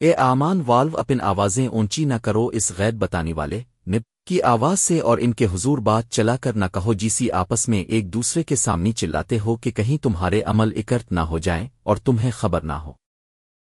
اے آمان، والو اپن آوازیں اونچی نہ کرو اس غیر بتانے والے، نب، کی آواز سے اور ان کے حضور بات چلا کر نہ کہو جیسی آپس میں ایک دوسرے کے سامنے چلاتے ہو کہ کہیں تمہارے عمل اکرت نہ ہو جائیں اور تمہیں خبر نہ ہو۔